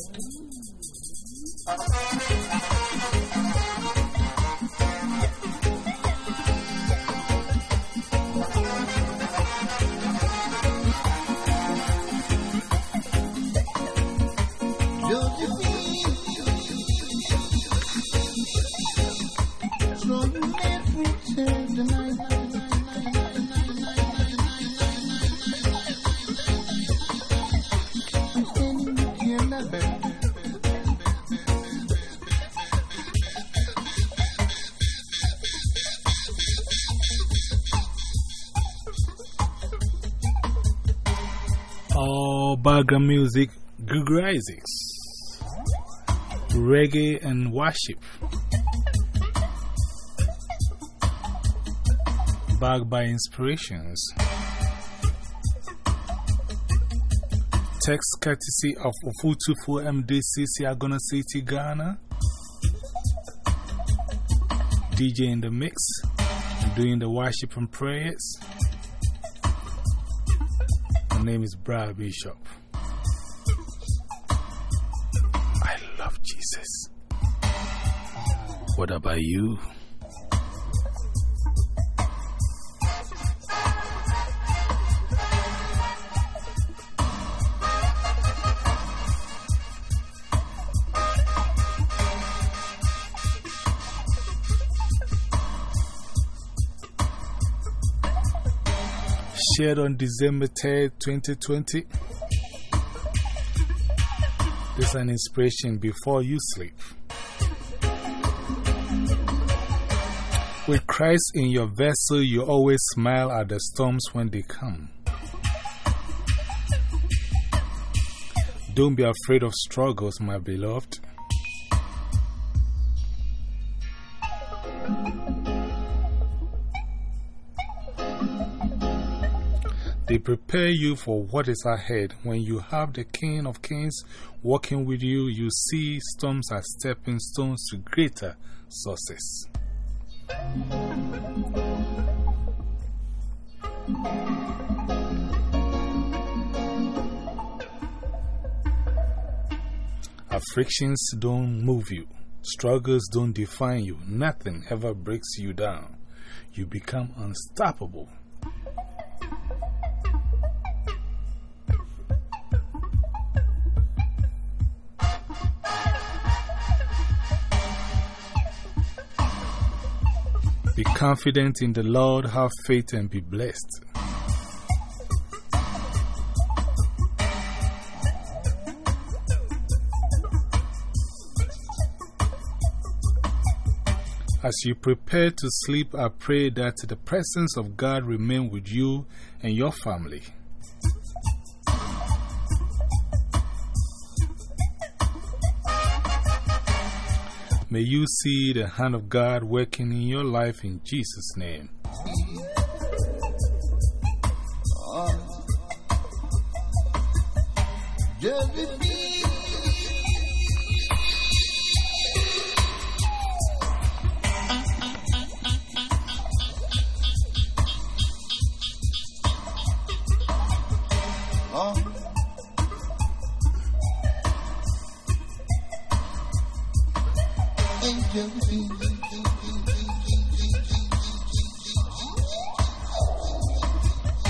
Thank you. All music, Gregory Isaacs, reggae and worship. Backed by inspirations. Text courtesy of Ofutufu MDCC Agona City, Ghana. DJ in the mix, doing the worship and prayers. My name is Bra Bishop. What about you? Shared on December 3rd, 2020. Is an inspiration before you sleep. With Christ in your vessel, you always smile at the storms when they come. Don't be afraid of struggles, my beloved. They prepare you for what is ahead. When you have the King of Kings walking with you, you see storms as stepping stones to greater success. Afflictions don't move you, struggles don't define you, nothing ever breaks you down. You become unstoppable. Confident in the Lord, have faith, and be blessed. As you prepare to sleep, I pray that the presence of God remain with you and your family. May you see the hand of God working in your life in Jesus' name.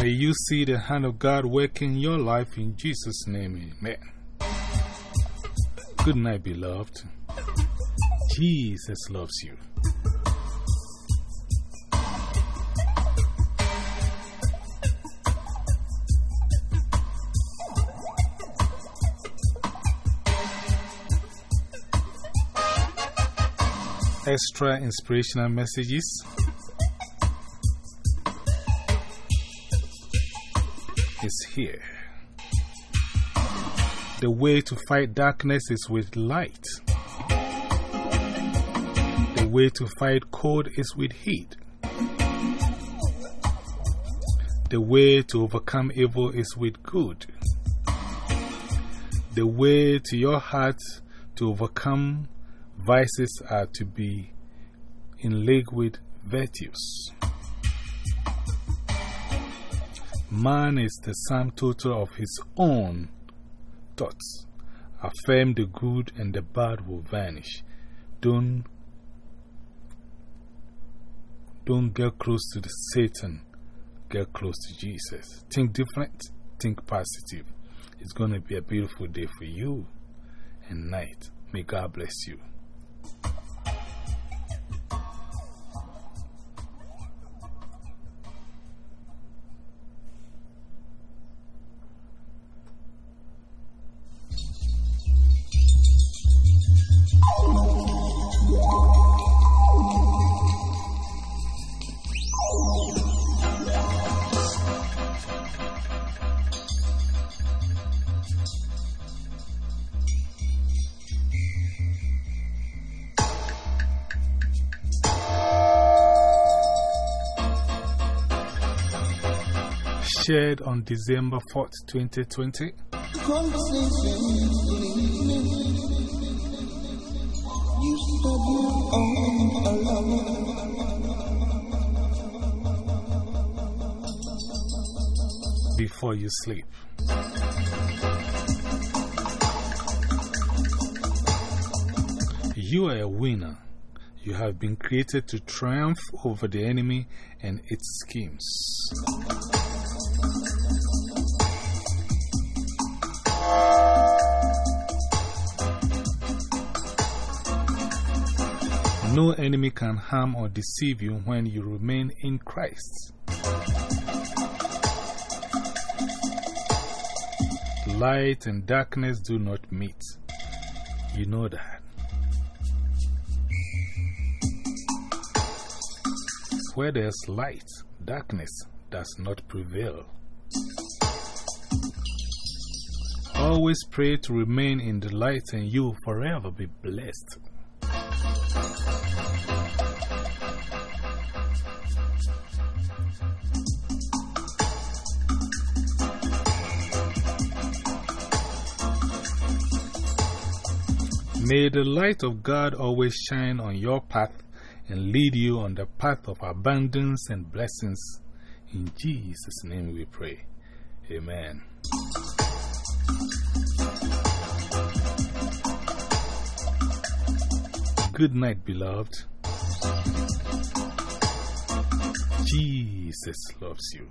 May you see the hand of God working your life in Jesus' name. Amen. Good night, beloved. Jesus loves you. Extra inspirational messages. is here. The way to fight darkness is with light. The way to fight cold is with heat. The way to overcome evil is with good. The way to your heart to overcome vices are to be in league with virtues. Man is the sum total of his own thoughts. Affirm the good and the bad will vanish. Don't, don't get close to the Satan. Get close to Jesus. Think different. Think positive. It's going to be a beautiful day for you and night. May God bless you. Shared on December 4th, 2020. Before you sleep. You are a winner. You have been created to triumph over the enemy and its schemes. No enemy can harm or deceive you when you remain in Christ. Light and darkness do not meet. You know that. Where there's light, darkness does not prevail. Always pray to remain in the light and you forever be blessed. May the light of God always shine on your path and lead you on the path of abundance and blessings. In Jesus' name we pray. Amen. Good night, beloved. Jesus loves you.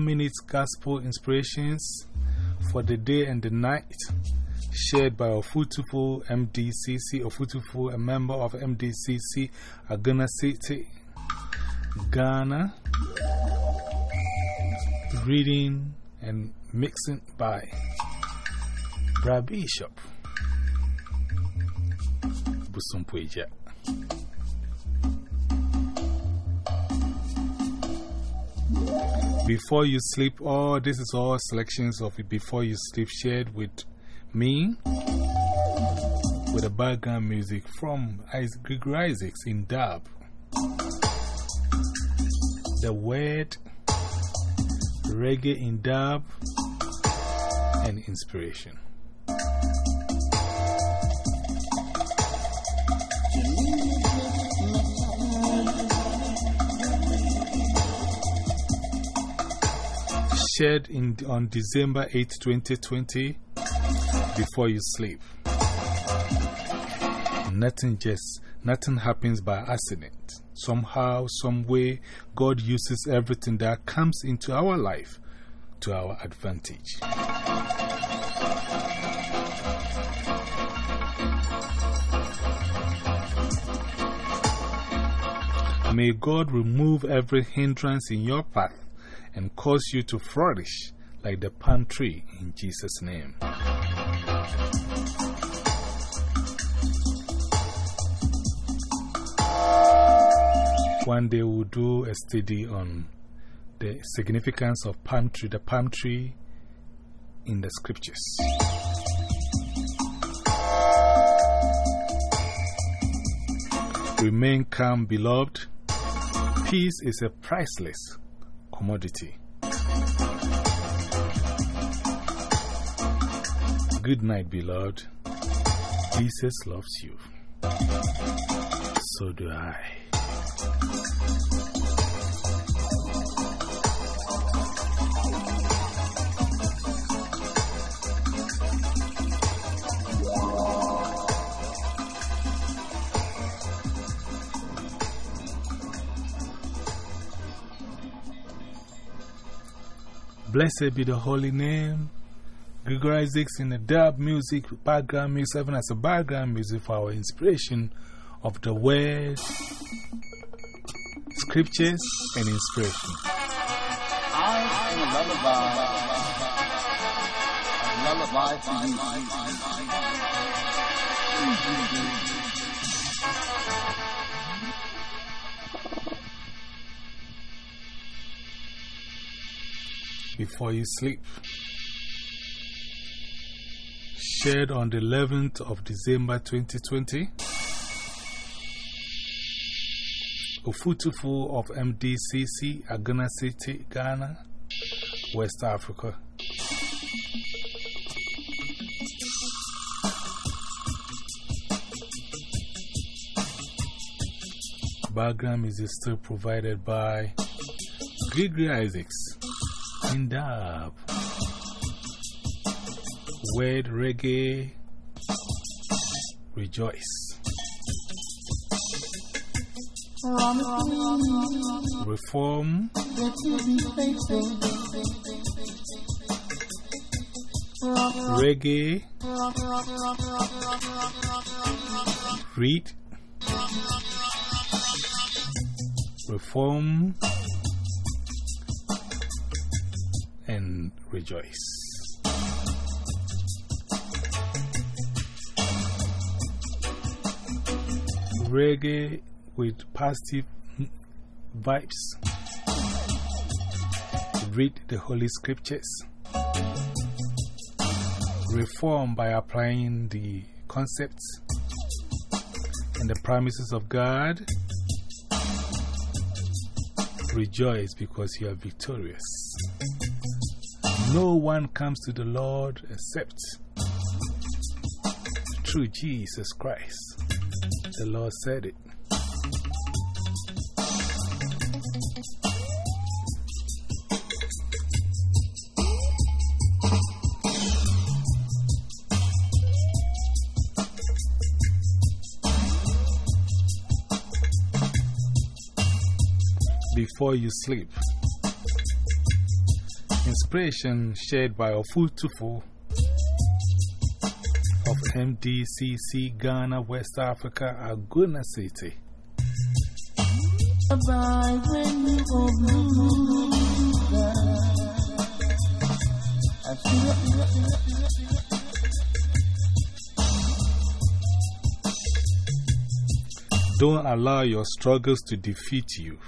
one minute gospel inspirations for the day and the night, shared by Ofutufu MDCC. Ofutufu, a member of MDCC, Agona City, Ghana. Reading and mixing by Bra Bishop Busumpweja. Before you sleep, oh, this is all selections of Before You Sleep shared with me with the background music from Gregory Isaacs in dub. The word, reggae in dub, and inspiration. Shared in, on December 8, 2020, before you sleep. Nothing just, nothing happens by accident. Somehow, some way, God uses everything that comes into our life to our advantage. May God remove every hindrance in your path and cause you to flourish like the palm tree in Jesus' name. one day we'll do a study on the significance of palm tree, the palm tree in the scriptures. Remain calm, beloved. Peace is a priceless commodity. Good night, beloved. Jesus loves you. So do I. Blessed be the holy name. Gregory Isaacs in the dub music, background music, serving as a background music for our inspiration of the word, scriptures, and inspiration. I am a lullaby, a lullaby to you. Before you sleep. Shared on the 11th of December 2020. Ofutufu of MDCC, Agona City, Ghana, West Africa. Background music still provided by Gregory Isaacs. Wind up. Word reggae. Rejoice. Reform. Reggae. Read. Reform. Rejoice. Reggae with positive vibes. Read the Holy Scriptures. Reform by applying the concepts and the promises of God. Rejoice because you are victorious. No one comes to the Lord except through Jesus Christ. The Lord said it. Before you sleep inspiration shared by Ofutufu of MDCC Ghana, West Africa, Agona City. Don't allow your struggles to defeat you.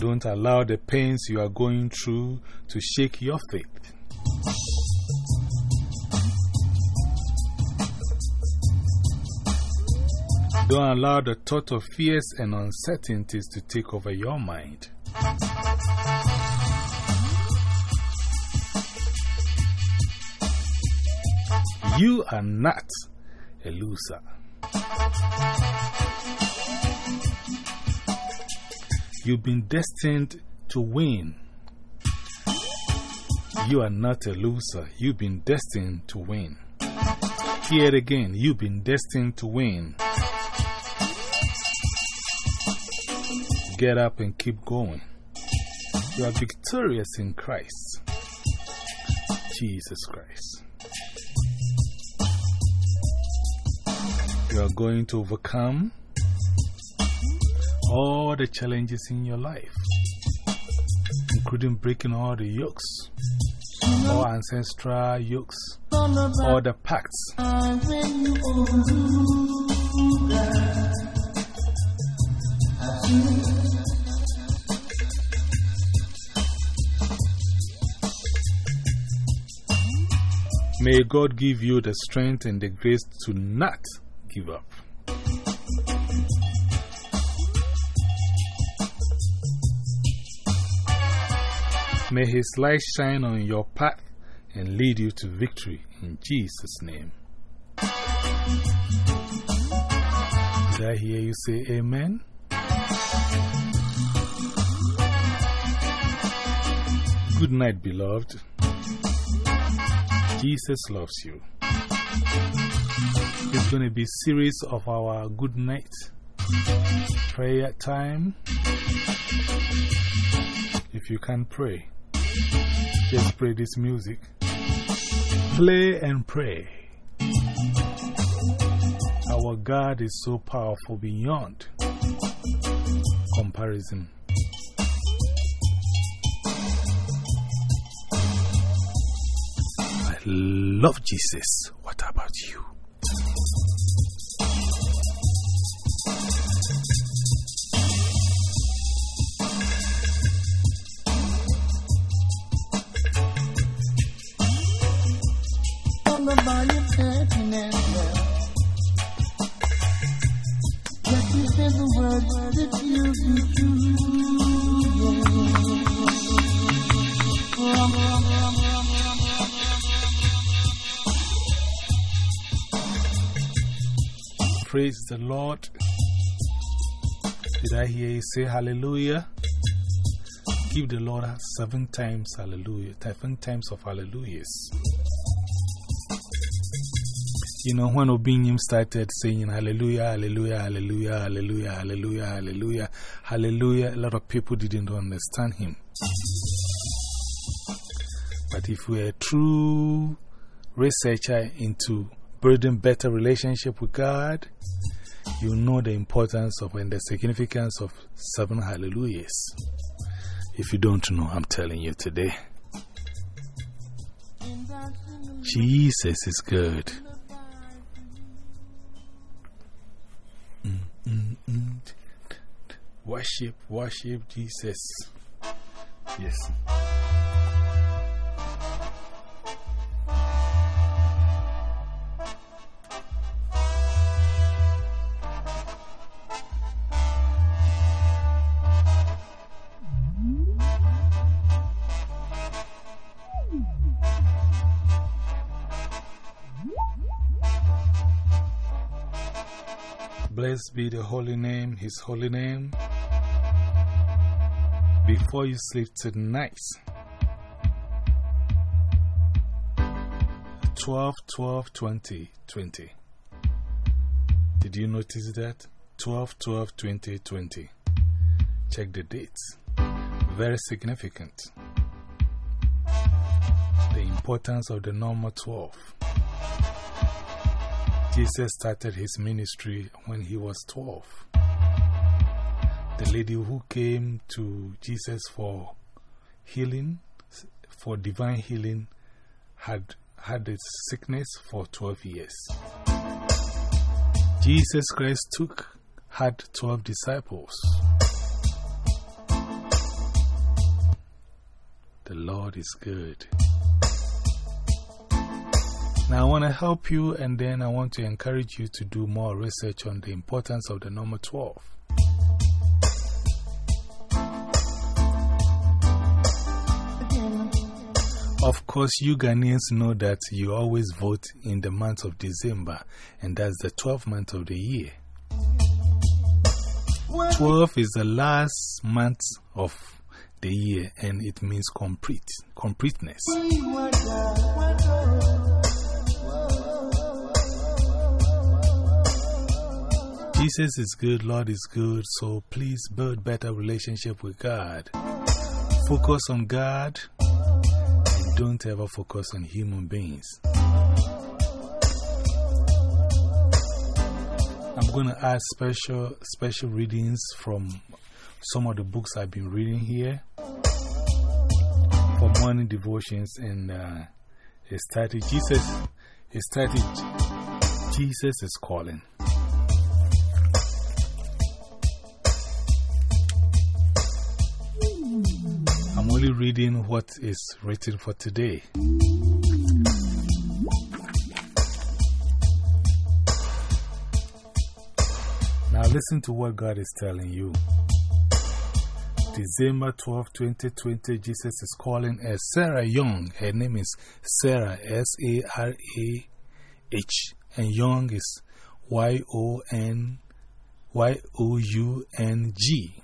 Don't allow the pains you are going through to shake your faith. Don't allow the thought of fears and uncertainties to take over your mind. You are not a loser. You've been destined to win. You are not a loser. You've been destined to win. Hear it again. You've been destined to win. Get up and keep going. You are victorious in Christ. Jesus Christ. You are going to overcome all the challenges in your life, including breaking all the yokes, all ancestral yokes, all the pacts. May God give you the strength and the grace to not give up. May His light shine on your path and lead you to victory in Jesus' name. Did I hear you say amen? Good night, beloved. Jesus loves you. It's going to be series of our good night prayer time. If you can pray, just play this music. Play and pray. Our God is so powerful beyond comparison. I love Jesus. What about you? Praise the Lord. Did I hear you say hallelujah? Give the Lord seven times hallelujah, seven times of hallelujahs. You know, when Obinim started saying hallelujah, hallelujah, hallelujah, hallelujah, hallelujah, hallelujah, hallelujah, a lot of people didn't understand him. But if we're a true researcher into building better relationship with God, you know the importance of and the significance of seven hallelujahs. If you don't know, I'm telling you today. Jesus is good. Mm, mm, mm. Worship, worship Jesus. Yes. Blessed be the holy name, his holy name. Before you sleep tonight, 12 12 20 20. Did you notice that? 12 12 20 20. Check the dates. Very significant. The importance of the number 12. Jesus started his ministry when he was 12. The lady who came to Jesus for healing, for divine healing, had had a sickness for 12 years. Jesus Christ took, had 12 disciples. The Lord is good. Now, I want to help you, and then I want to encourage you to do more research on the importance of the number 12. Of course, you Ghanaians know that you always vote in the month of December, and that's the 12th month of the year. 12 is the last month of the year, and it means complete, completeness. Jesus is good, Lord is good, so please build better relationship with God. Focus on God and don't ever focus on human beings. I'm going to add special, special readings from some of the books I've been reading here for morning devotions and uh, it started Jesus, it started Jesus is calling. reading what is written for today. Now, listen to what God is telling you. December 12, 2020, Jesus is calling as Sarah Young. Her name is Sarah, S A R A H, and Young is Y O N Y O U N G.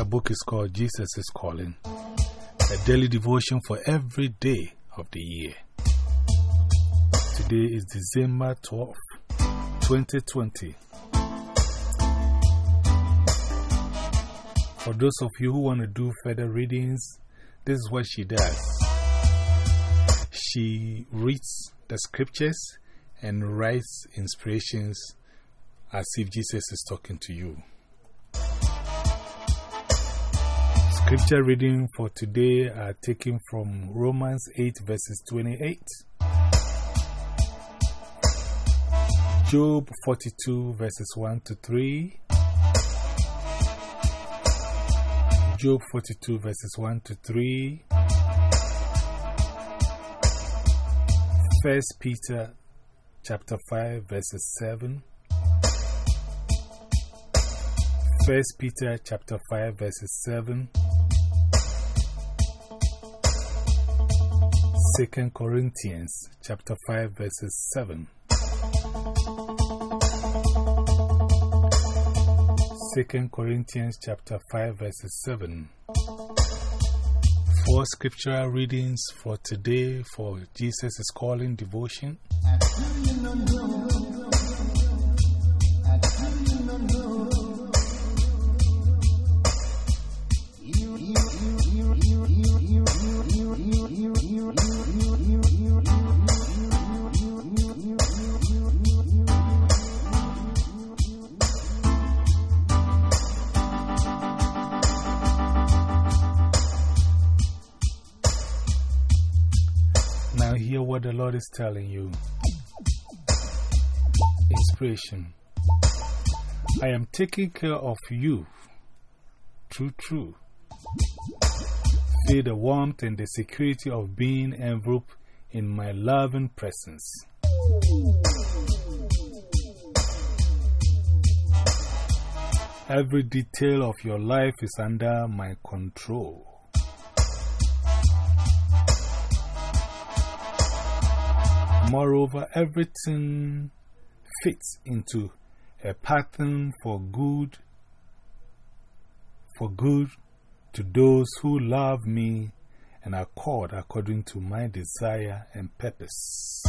Her book is called Jesus is Calling, a daily devotion for every day of the year. Today is December 12, 2020. For those of you who want to do further readings, this is what she does. She reads the scriptures and writes inspirations as if Jesus is talking to you. Scripture reading for today are taken from Romans 8, verses 28, Job 42, verses 1 to 3, Job 42, verses 1 to 3, 1 Peter chapter 5, verses 7. 1 Peter chapter 5 verses 7 2 Corinthians chapter 5 verses 7 2 Corinthians chapter 5 verses 7 Four scriptural readings for today for Jesus is calling devotion Lord is telling you. Inspiration. I am taking care of you. True, true. Feel the warmth and the security of being enveloped in my loving presence. Every detail of your life is under my control. Moreover, everything fits into a pattern for good, for good to those who love me and accord according to my desire and purpose.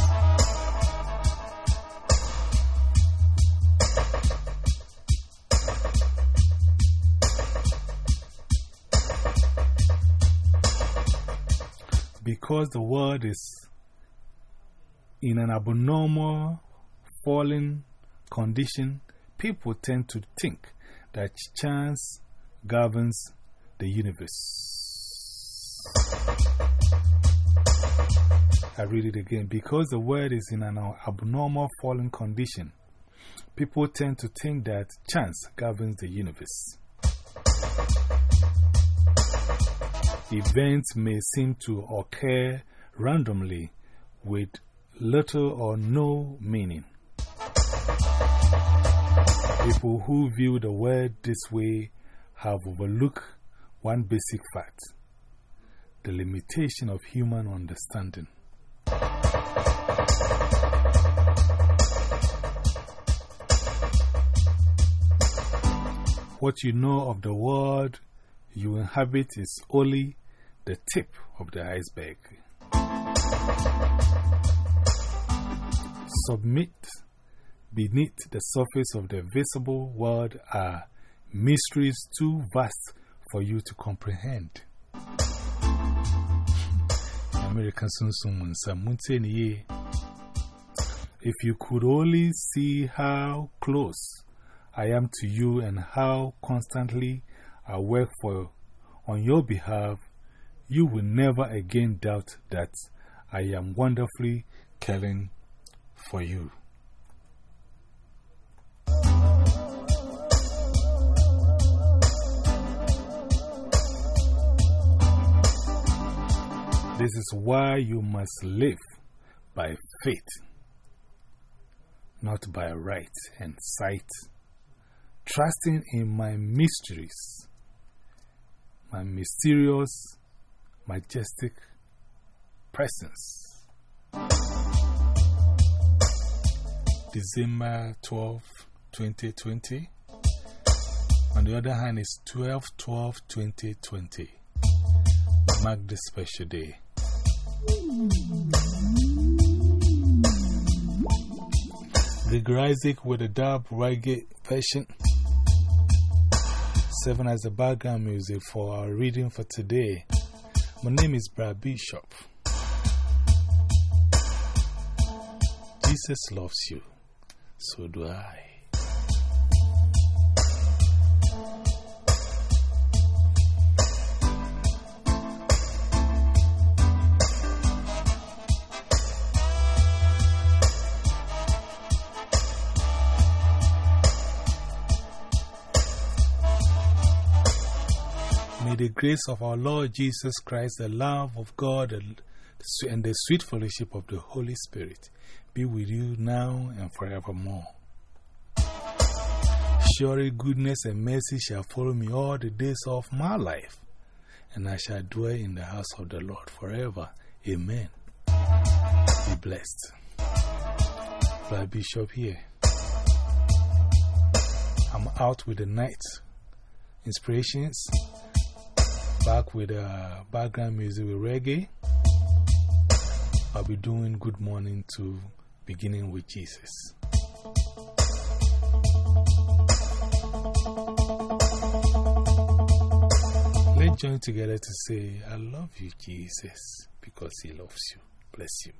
Because the world is in an abnormal falling condition, people tend to think that chance governs the universe. I read it again. Because the world is in an abnormal falling condition, people tend to think that chance governs the universe. Events may seem to occur randomly with little or no meaning. People who view the world this way have overlooked one basic fact the limitation of human understanding. What you know of the world you inhabit is only the tip of the iceberg. Submit beneath the surface of the visible world are mysteries too vast for you to comprehend. American If you could only see how close I am to you and how constantly I work for you on your behalf, you will never again doubt that I am wonderfully caring for you. This is why you must live by faith, not by right and sight, trusting in my mysteries, my mysterious, majestic presence. December 12, 2020. On the other hand, it's 12 12 2020. Mark this special day. Greg Isaac with a dub reggae version. Seven as the background music for our reading for today. My name is Bra Bishop. Jesus loves you, so do I. May the grace of our Lord Jesus Christ, the love of God, and the sweet fellowship of the Holy Spirit be with you now and forevermore. Surely goodness and mercy shall follow me all the days of my life, and I shall dwell in the house of the Lord forever. Amen. Be blessed. Fly Bishop here. I'm out with the night inspirations back with uh, background music with reggae. I'll be doing good morning to beginning with Jesus. Let's join together to say, I love you, Jesus, because He loves you. Bless you.